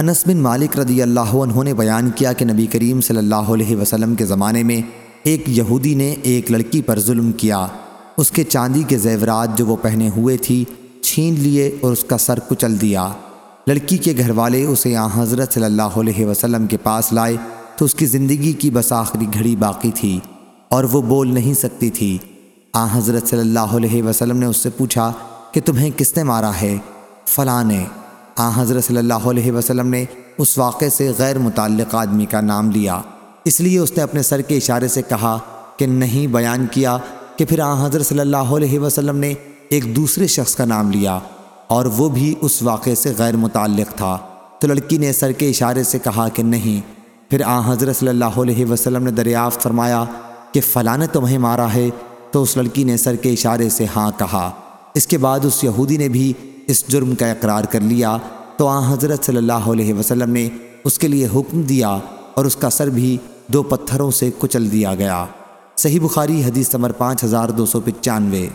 انس بن مالک رضی اللہ عنہ نے بیان کیا کہ نبی کریم صلی اللہ علیہ وسلم کے زمانے میں ایک یہودی نے ایک لڑکی پر ظلم کیا۔ اس کے چاندی کے زیورات جو وہ پہنے ہوئے تھی، چھین لیے اور اس کا سر کچل دیا۔ لڑکی کے گھر والے اسے آن حضرت صلی اللہ علیہ وسلم کے پاس لائے تو اس کی زندگی کی بس آخری گھڑی باقی تھی اور وہ بول نہیں سکتی تھی۔ آن حضرت صلی اللہ علیہ وسلم نے اس سے پوچھا کہ تمہیں کس نے مارا ہے؟ فلاں نے۔ آن حضرت صلی اللہ علیہ وسلم نے اس واقعے سے غیر متعلق آدمی کا نام لیا۔ اس لیے اس نے اپنے سر کے اشارے سے کہا کہ نہیں بیان کیا کہ پھر آن حضرت صلی اللہ علیہ وسلم نے ایک دوسرے شخص کا نام لیا اور وہ بھی اس واقعے سے غیر متعلق تھا۔ تو لڑکی نے سر کے اشارے سے کہا کہ نہیں، پھر آن حضرت صلی اللہ علیہ وسلم نے دریافت فرمایا کہ فلاں نے تمہیں مارا ہے۔ تو اس لڑکی نے سر کے اشارے سے ہاں کہا۔ اس کے بعد اس یہودی نے بھی اس جرم کا اقرار کر لیا تو آن حضرت صلی اللہ علیہ وسلم نے اس کے لیے حکم دیا اور اس کا سر بھی دو پتھروں سے کچل دیا گیا۔ صحیح بخاری حدیث نمبر پانچ ہزار دو سو پچانوے۔